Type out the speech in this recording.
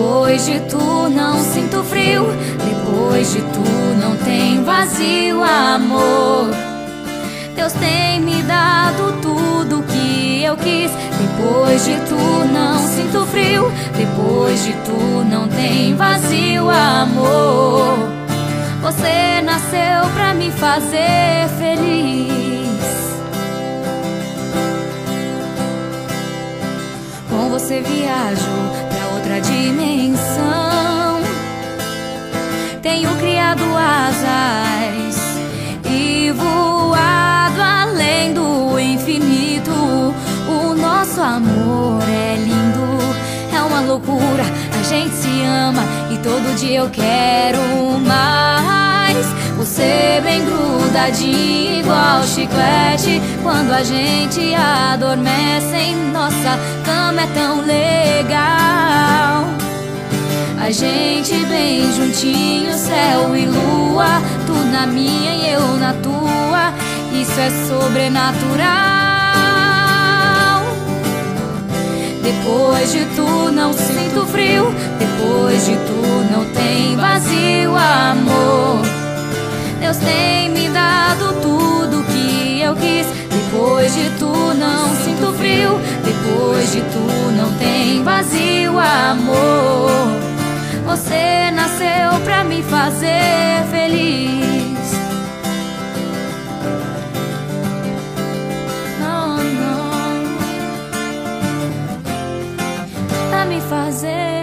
Depois de tu não sinto frio, depois de tu não tem vazio, amor. Deus tem me dado tudo que eu quis. Depois de tu não sinto frio, depois de tu não tem vazio, amor. Você nasceu pra me fazer feliz. Com você viajo outra dimensão. Tenho criado asas e voado além do infinito. O nosso amor é lindo, é uma loucura. A gente se ama e todo dia eu quero mais. Você bem grudadinho igual chiclete. Quando a gente adormece em nossa cama é tão legal. Gente bem juntinho, céu e lua. Tu na minha e eu na tua. Isso é sobrenatural. Depois de tu não sinto frio. Depois de tu não tem vazio, amor. Deus tem me dado tudo que eu quis. Depois de tu não sinto frio. Depois de tu Nasceu pra me fazer feliz. Não, não. Pra me fazer